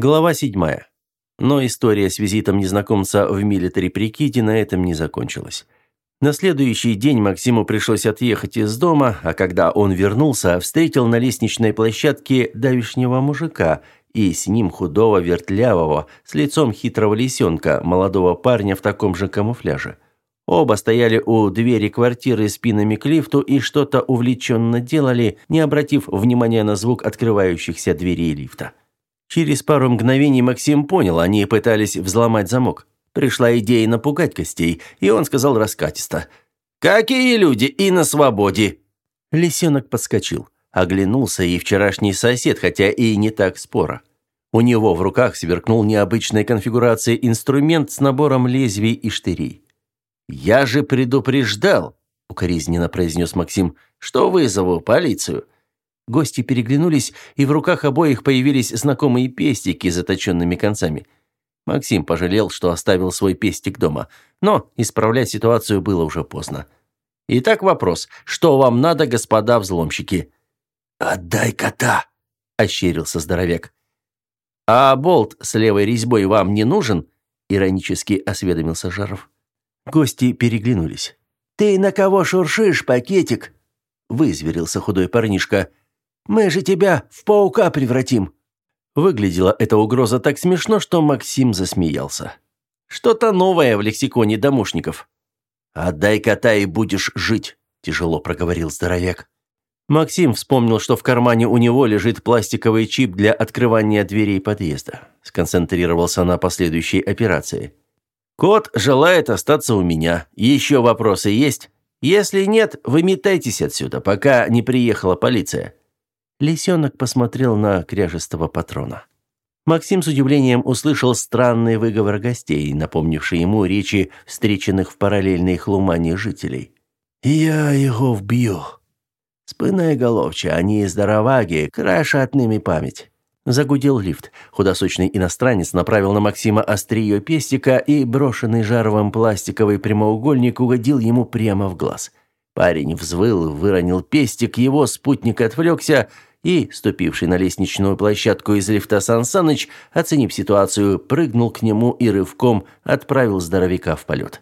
Глава 7. Но история с визитом незнакомца в милитари прикиде на этом не закончилась. На следующий день Максиму пришлось отъехать из дома, а когда он вернулся, встретил на лестничной площадке давишнего мужика и с ним худого вертлявого, с лицом хитрого лисенка, молодого парня в таком же камуфляже. Оба стояли у двери квартиры спинами к лифту и что-то увлеченно делали, не обратив внимания на звук открывающихся дверей лифта. Через пару мгновений Максим понял, они пытались взломать замок. Пришла идея напугать гостей, и он сказал раскатисто. «Какие люди и на свободе!» Лисенок подскочил, оглянулся и вчерашний сосед, хотя и не так споро. У него в руках сверкнул необычной конфигурации инструмент с набором лезвий и штырей. «Я же предупреждал», — укоризненно произнес Максим, — «что вызову полицию». Гости переглянулись, и в руках обоих появились знакомые пестики с заточенными концами. Максим пожалел, что оставил свой пестик дома, но исправлять ситуацию было уже поздно. Итак, вопрос. Что вам надо, господа взломщики? «Отдай кота!» – ощерился здоровяк. «А болт с левой резьбой вам не нужен?» – иронически осведомился Жаров. Гости переглянулись. «Ты на кого шуршишь, пакетик?» – вызверился худой парнишка. Мы же тебя в паука превратим!» Выглядела эта угроза так смешно, что Максим засмеялся. «Что-то новое в лексиконе домушников». «Отдай кота и будешь жить», – тяжело проговорил здоровяк. Максим вспомнил, что в кармане у него лежит пластиковый чип для открывания дверей подъезда. Сконцентрировался на последующей операции. «Кот желает остаться у меня. Еще вопросы есть? Если нет, выметайтесь отсюда, пока не приехала полиция». Лисенок посмотрел на кряжестого патрона. Максим с удивлением услышал странный выговор гостей, напомнивший ему речи встреченных в параллельной хлумане жителей. «Я его вбью. Спынная головча, они здороваги, крашат ними память». Загудел лифт. Худосочный иностранец направил на Максима острие пестика, и брошенный жаровым пластиковый прямоугольник угодил ему прямо в глаз. Парень взвыл, выронил пестик, его спутник отвлекся – и, ступивший на лестничную площадку из лифта Сан Саныч, оценив ситуацию, прыгнул к нему и рывком отправил здоровяка в полет.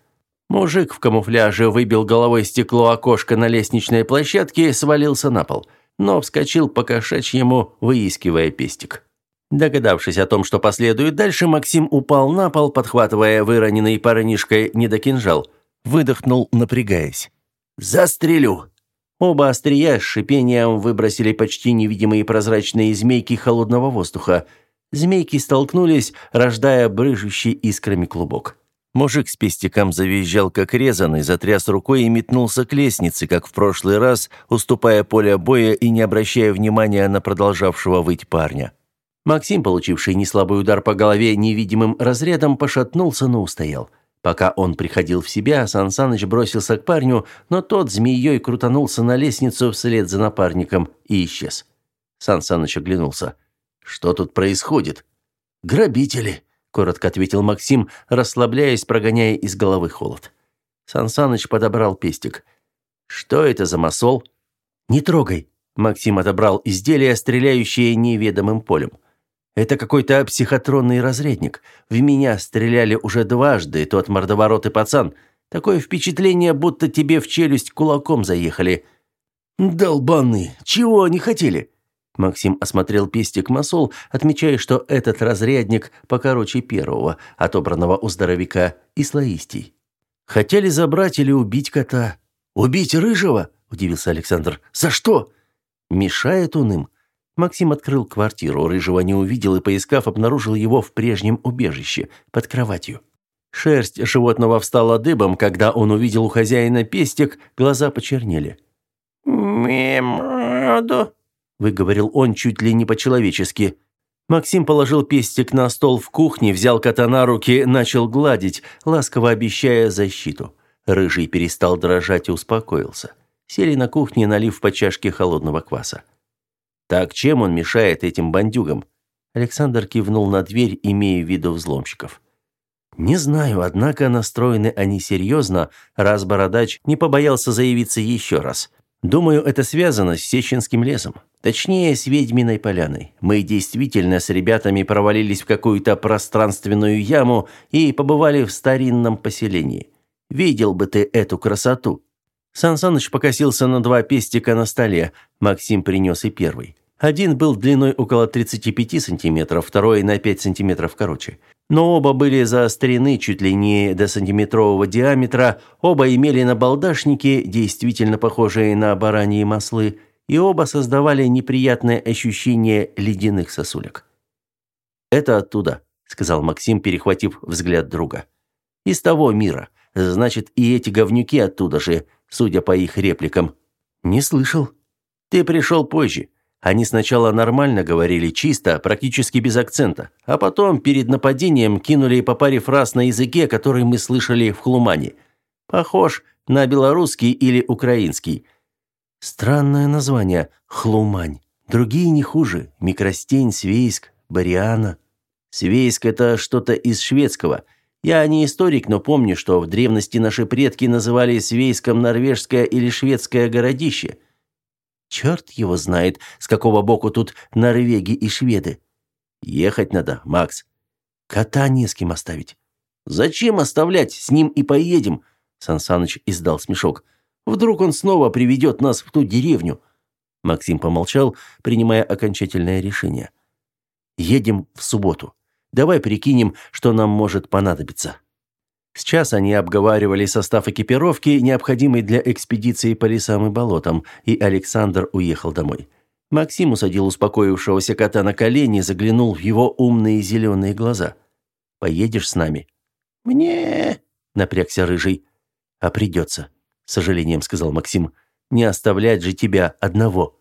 Мужик в камуфляже выбил головой стекло окошка на лестничной площадке и свалился на пол, но вскочил по кошачьему, выискивая пестик. Догадавшись о том, что последует дальше, Максим упал на пол, подхватывая выроненный парнишкой недокинжал. Выдохнул, напрягаясь. «Застрелю!» Оба острия с шипением выбросили почти невидимые прозрачные змейки холодного воздуха. Змейки столкнулись, рождая брыжущий искрами клубок. Мужик с пестиком завизжал, как резанный, затряс рукой и метнулся к лестнице, как в прошлый раз, уступая поле боя и не обращая внимания на продолжавшего выть парня. Максим, получивший неслабый удар по голове невидимым разрядом, пошатнулся, но устоял. Пока он приходил в себя, Сан Саныч бросился к парню, но тот змеей крутанулся на лестницу вслед за напарником и исчез. Сан Саныч оглянулся. «Что тут происходит?» «Грабители», — коротко ответил Максим, расслабляясь, прогоняя из головы холод. Сан Саныч подобрал пестик. «Что это за масол?» «Не трогай», — Максим отобрал изделие, стреляющее неведомым полем. Это какой-то психотронный разрядник. В меня стреляли уже дважды, тот мордоворот и пацан. Такое впечатление, будто тебе в челюсть кулаком заехали. Долбаны, чего они хотели? Максим осмотрел пестик масол, отмечая, что этот разрядник покороче первого, отобранного у здоровяка, и слоистей. Хотели забрать или убить кота. Убить рыжего? удивился Александр. За что? Мешает он им. Максим открыл квартиру, рыжего не увидел и, поискав, обнаружил его в прежнем убежище, под кроватью. Шерсть животного встала дыбом, когда он увидел у хозяина пестик, глаза почернели. «Мемаду», — выговорил он чуть ли не по-человечески. Максим положил пестик на стол в кухне, взял кота на руки, начал гладить, ласково обещая защиту. Рыжий перестал дрожать и успокоился. Сели на кухне, налив по чашке холодного кваса. Так чем он мешает этим бандюгам? Александр кивнул на дверь, имея в виду взломщиков. Не знаю, однако настроены они серьезно, раз бородач не побоялся заявиться еще раз. Думаю, это связано с Сеченским лесом. Точнее, с Ведьминой поляной. Мы действительно с ребятами провалились в какую-то пространственную яму и побывали в старинном поселении. Видел бы ты эту красоту. Сан Саныч покосился на два пестика на столе. Максим принес и первый. Один был длиной около 35 сантиметров, второй на 5 сантиметров короче. Но оба были заострены чуть ли не до сантиметрового диаметра, оба имели набалдашники, действительно похожие на бараньи маслы, и оба создавали неприятное ощущение ледяных сосулек. «Это оттуда», — сказал Максим, перехватив взгляд друга. «Из того мира. Значит, и эти говнюки оттуда же, судя по их репликам». «Не слышал». «Ты пришел позже. Они сначала нормально говорили, чисто, практически без акцента, а потом перед нападением кинули по паре фраз на языке, который мы слышали в Хлумане. Похож на белорусский или украинский. Странное название Хлумань. Другие не хуже. Микростень, Свейск, Бариана. Свейск это что-то из шведского. Я не историк, но помню, что в древности наши предки называли Свейском норвежское или шведское городище – Черт его знает, с какого боку тут норвеги и шведы. Ехать надо, Макс. Кота не с кем оставить. Зачем оставлять? С ним и поедем. Сансаныч издал смешок. Вдруг он снова приведет нас в ту деревню. Максим помолчал, принимая окончательное решение. Едем в субботу. Давай прикинем, что нам может понадобиться. Сейчас они обговаривали состав экипировки, необходимый для экспедиции по лесам и болотам, и Александр уехал домой. Максим усадил успокоившегося кота на колени, заглянул в его умные зеленые глаза. «Поедешь с нами?» «Мне...» — напрягся Рыжий. «А придется», — с сожалением сказал Максим. «Не оставлять же тебя одного».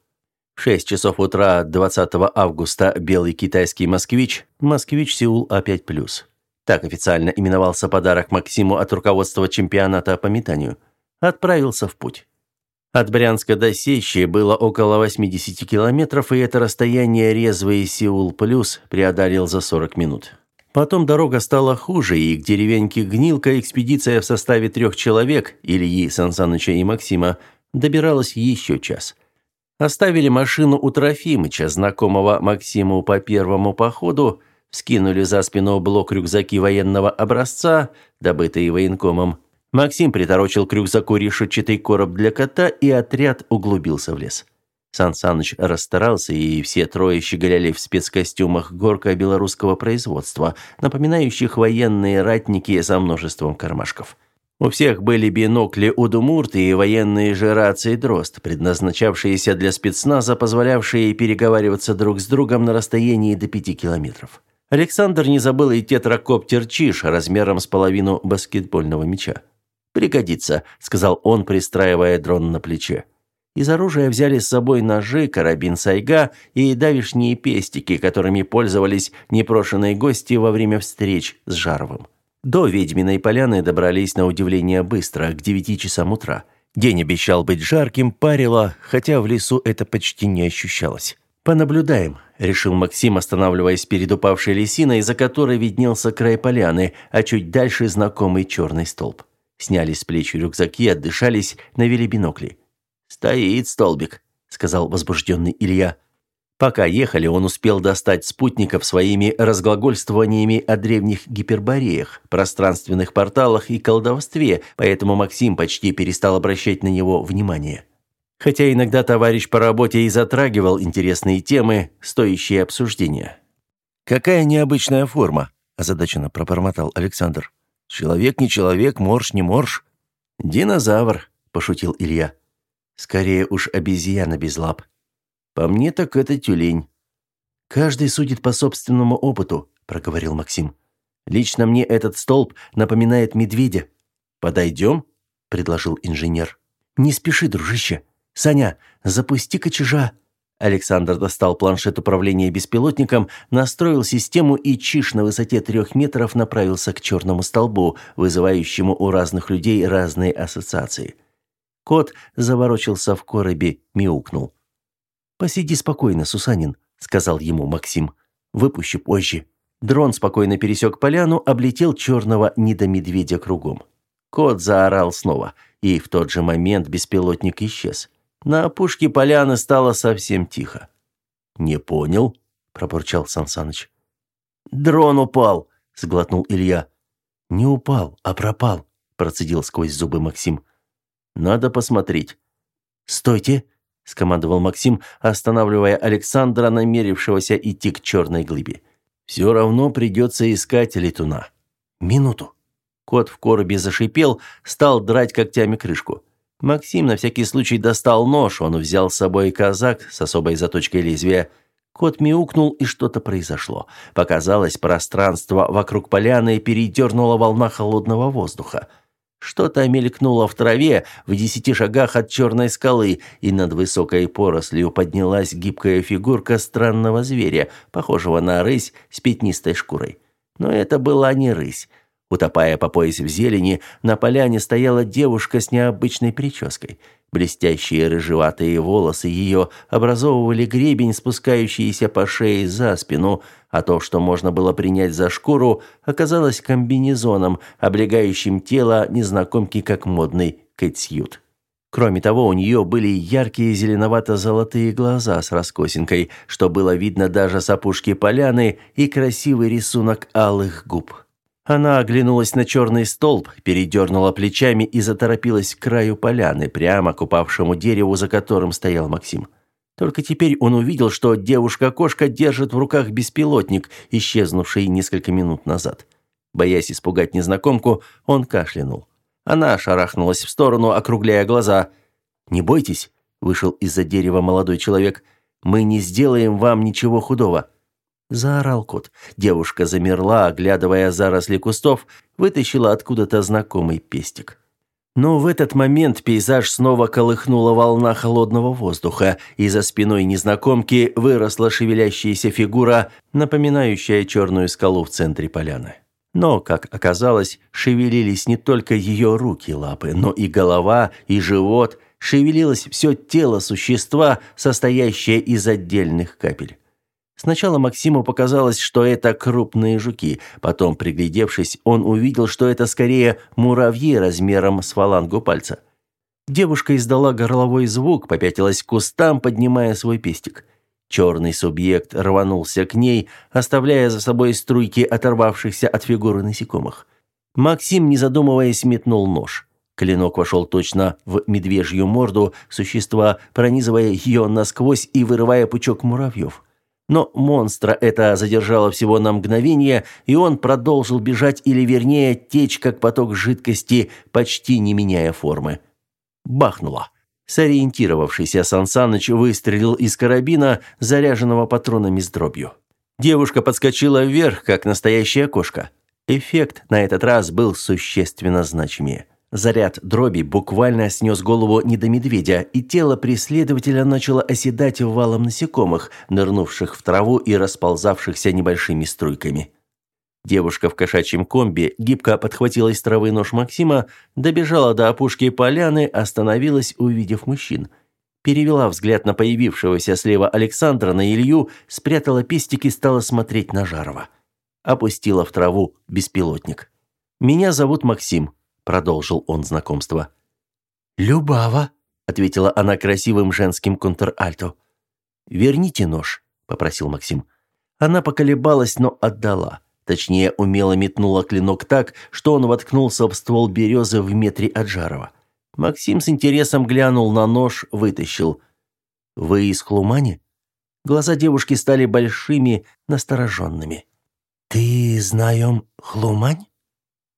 В 6 часов утра 20 августа белый китайский москвич, москвич Сеул А5+. Так официально именовался подарок Максиму от руководства чемпионата по метанию. Отправился в путь. От Брянска до Сещи было около 80 километров, и это расстояние резвый Сеул Плюс преодолел за 40 минут. Потом дорога стала хуже, и к деревеньке Гнилка экспедиция в составе трех человек, Ильи, Сансаныча и Максима, добиралась еще час. Оставили машину у Трофимыча, знакомого Максиму по первому походу, скинули за спину блок рюкзаки военного образца, добытые военкомом. Максим приторочил к рюкзаку решетчатый короб для кота, и отряд углубился в лес. Сан Саныч расстарался, и все трое щеголяли в спецкостюмах горка белорусского производства, напоминающих военные ратники со множеством кармашков. У всех были бинокли Удумурт и военные же рации Дрозд, предназначавшиеся для спецназа, позволявшие переговариваться друг с другом на расстоянии до пяти километров. Александр не забыл и тетракоптер Чиш размером с половину баскетбольного мяча. «Пригодится», — сказал он, пристраивая дрон на плече. Из оружия взяли с собой ножи, карабин Сайга и давишние пестики, которыми пользовались непрошенные гости во время встреч с Жаровым. До Ведьминой поляны добрались на удивление быстро, к девяти часам утра. День обещал быть жарким, парило, хотя в лесу это почти не ощущалось. «Понаблюдаем», — решил Максим, останавливаясь перед упавшей лисиной, за которой виднелся край поляны, а чуть дальше знакомый черный столб. Сняли с плеч рюкзаки, отдышались, навели бинокли. «Стоит столбик», — сказал возбужденный Илья. Пока ехали, он успел достать спутников своими разглагольствованиями о древних гипербореях, пространственных порталах и колдовстве, поэтому Максим почти перестал обращать на него внимание. Хотя иногда товарищ по работе и затрагивал интересные темы, стоящие обсуждения. «Какая необычная форма?» – озадаченно пробормотал Александр. «Человек не человек, морж не морж». «Динозавр», – пошутил Илья. «Скорее уж обезьяна без лап». «По мне так это тюлень». «Каждый судит по собственному опыту», – проговорил Максим. «Лично мне этот столб напоминает медведя». «Подойдем?» – предложил инженер. «Не спеши, дружище», «Саня, запусти-ка чижа!» Александр достал планшет управления беспилотником, настроил систему и чиж на высоте трех метров направился к черному столбу, вызывающему у разных людей разные ассоциации. Кот заворочился в коробе, мяукнул. «Посиди спокойно, Сусанин», — сказал ему Максим. «Выпущу позже». Дрон спокойно пересек поляну, облетел черного недомедведя кругом. Кот заорал снова, и в тот же момент беспилотник исчез. На опушке поляны стало совсем тихо. «Не понял», — пробурчал Сансаныч. «Дрон упал», — сглотнул Илья. «Не упал, а пропал», — процедил сквозь зубы Максим. «Надо посмотреть». «Стойте!» – скомандовал Максим, останавливая Александра, намерившегося идти к черной глыбе. «Все равно придется искать летуна». «Минуту». Кот в коробе зашипел, стал драть когтями крышку. Максим на всякий случай достал нож, он взял с собой казак с особой заточкой лезвия. Кот мяукнул, и что-то произошло. Показалось, пространство вокруг поляны передернула волна холодного воздуха – что-то мелькнуло в траве в десяти шагах от черной скалы, и над высокой порослью поднялась гибкая фигурка странного зверя, похожего на рысь с пятнистой шкурой. Но это была не рысь. Утопая по пояс в зелени, на поляне стояла девушка с необычной прической. Блестящие рыжеватые волосы ее образовывали гребень, спускающийся по шее за спину, а то, что можно было принять за шкуру, оказалось комбинезоном, облегающим тело незнакомки как модный кэтсьют. Кроме того, у нее были яркие зеленовато-золотые глаза с раскосинкой, что было видно даже с опушки поляны, и красивый рисунок алых губ. Она оглянулась на черный столб, передернула плечами и заторопилась к краю поляны, прямо к упавшему дереву, за которым стоял Максим. Только теперь он увидел, что девушка-кошка держит в руках беспилотник, исчезнувший несколько минут назад. Боясь испугать незнакомку, он кашлянул. Она шарахнулась в сторону, округляя глаза. «Не бойтесь», — вышел из-за дерева молодой человек, — «мы не сделаем вам ничего худого». Заорал кот. Девушка замерла, оглядывая заросли кустов, вытащила откуда-то знакомый пестик. Но в этот момент пейзаж снова колыхнула волна холодного воздуха, и за спиной незнакомки выросла шевелящаяся фигура, напоминающая черную скалу в центре поляны. Но, как оказалось, шевелились не только ее руки и лапы, но и голова, и живот, шевелилось все тело существа, состоящее из отдельных капель. Сначала Максиму показалось, что это крупные жуки. Потом, приглядевшись, он увидел, что это скорее муравьи размером с фалангу пальца. Девушка издала горловой звук, попятилась к кустам, поднимая свой пестик. Черный субъект рванулся к ней, оставляя за собой струйки оторвавшихся от фигуры насекомых. Максим, не задумываясь, метнул нож. Клинок вошел точно в медвежью морду существа, пронизывая ее насквозь и вырывая пучок муравьев. Но монстра это задержало всего на мгновение, и он продолжил бежать или, вернее, течь, как поток жидкости, почти не меняя формы. Бахнуло. Сориентировавшийся Сансаныч выстрелил из карабина, заряженного патронами с дробью. Девушка подскочила вверх, как настоящая кошка. Эффект на этот раз был существенно значимее. Заряд дроби буквально снес голову не до медведя, и тело преследователя начало оседать валом насекомых, нырнувших в траву и расползавшихся небольшими струйками. Девушка в кошачьем комби гибко подхватила из травы нож Максима, добежала до опушки поляны, остановилась, увидев мужчин. Перевела взгляд на появившегося слева Александра на Илью, спрятала пестик и стала смотреть на Жарова. Опустила в траву беспилотник. «Меня зовут Максим», продолжил он знакомство. «Любава», — ответила она красивым женским контральто. «Верните нож», — попросил Максим. Она поколебалась, но отдала. Точнее, умело метнула клинок так, что он воткнулся в ствол березы в метре от Жарова. Максим с интересом глянул на нож, вытащил. «Вы из Хлумани?» Глаза девушки стали большими, настороженными. «Ты знаем Хлумань?»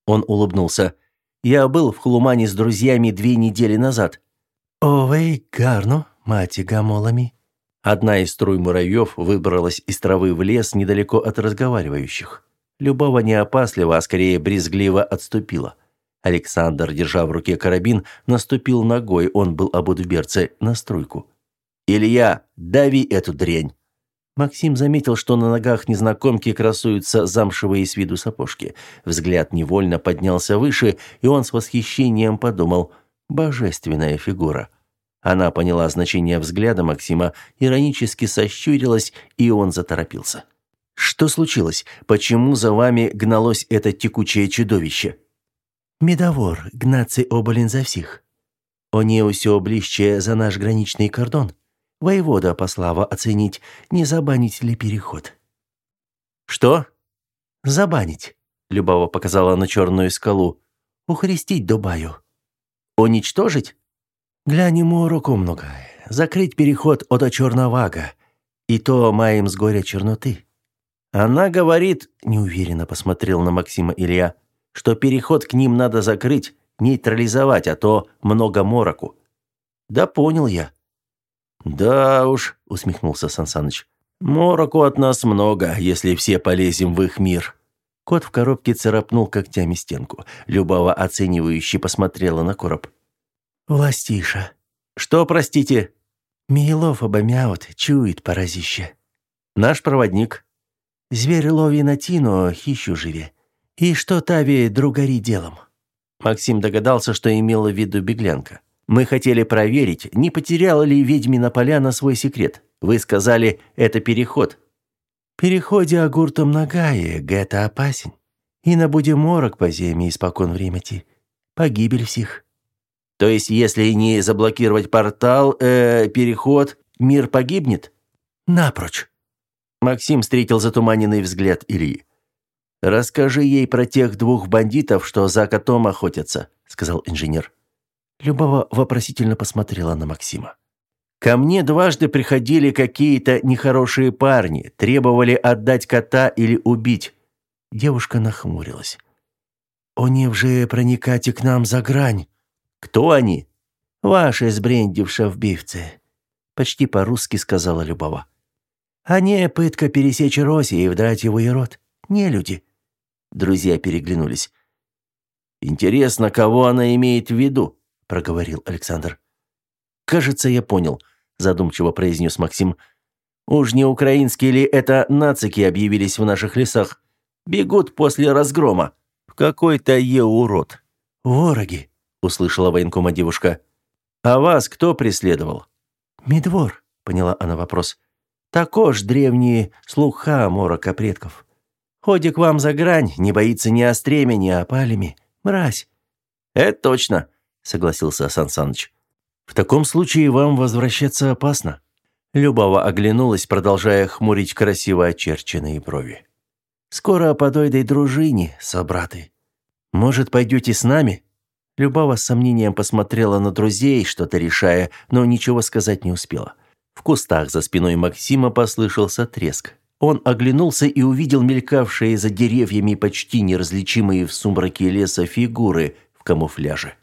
Он улыбнулся. Я был в Хлумане с друзьями две недели назад. Овей, гарно, мати гамолами. Одна из струй муравьев выбралась из травы в лес недалеко от разговаривающих. Любова не опасливо, а скорее брезгливо отступила. Александр, держа в руке карабин, наступил ногой, он был обут в берце, на струйку. «Илья, дави эту дрянь!» Максим заметил, что на ногах незнакомки красуются замшевые с виду сапожки. Взгляд невольно поднялся выше, и он с восхищением подумал «божественная фигура». Она поняла значение взгляда Максима, иронически сощурилась, и он заторопился. «Что случилось? Почему за вами гналось это текучее чудовище?» «Медовор, гнаться оболен за всех». Они усё ближче за наш граничный кордон. Воевода послава оценить, не забанить ли переход. Что? Забанить. Любава показала на черную скалу. Ухрестить Дубаю. Уничтожить? Глянем руку много. Закрыть переход от Черновага. И то маем с горя черноты. Она говорит, неуверенно посмотрел на Максима Илья, что переход к ним надо закрыть, нейтрализовать, а то много мороку. Да понял я. Да уж, усмехнулся Сансаныч. Мороку от нас много, если все полезем в их мир. Кот в коробке царапнул когтями стенку. Любава оценивающе посмотрела на короб. «Властиша». «Что, простите?» «Милов обомяут, чует поразище». «Наш проводник». «Зверь лови на тину, хищу живе. И что Тави другари делом?» Максим догадался, что имела в виду беглянка. «Мы хотели проверить, не потеряла ли ведьмина поляна свой секрет. Вы сказали, это переход». «Переходе агуртом нагае, гэта опасен. И на будем морок по земле испокон времяти. Погибель всех». «То есть, если не заблокировать портал, э, переход, мир погибнет?» «Напрочь». Максим встретил затуманенный взгляд Ильи. «Расскажи ей про тех двух бандитов, что за котом охотятся», — сказал инженер. Любова вопросительно посмотрела на Максима. «Ко мне дважды приходили какие-то нехорошие парни, требовали отдать кота или убить». Девушка нахмурилась. «Они вже проникати к нам за грань». «Кто они?» «Ваши сбрендившие вбивцы», — почти по-русски сказала Любова. «Они пытка пересечь Роси и вдрать его и рот. Не люди. Друзья переглянулись. «Интересно, кого она имеет в виду?» – проговорил Александр. «Кажется, я понял», – задумчиво произнес Максим. «Уж не украинские ли это нацики объявились в наших лесах? Бегут после разгрома. Какой-то е урод». «Вороги», – услышала военкома девушка. «А вас кто преследовал?» «Медвор», – поняла она вопрос. «Також древние слуха морока предков». Ходик вам за грань, не боится ни остремя, ни опалями. Мразь». «Это точно», — согласился Сан. «В таком случае вам возвращаться опасно». Любава оглянулась, продолжая хмурить красиво очерченные брови. «Скоро подойдой дружине, собраты. Может, пойдете с нами?» Любава с сомнением посмотрела на друзей, что-то решая, но ничего сказать не успела. В кустах за спиной Максима послышался треск. Он оглянулся и увидел мелькавшие за деревьями почти неразличимые в сумраке леса фигуры в камуфляже.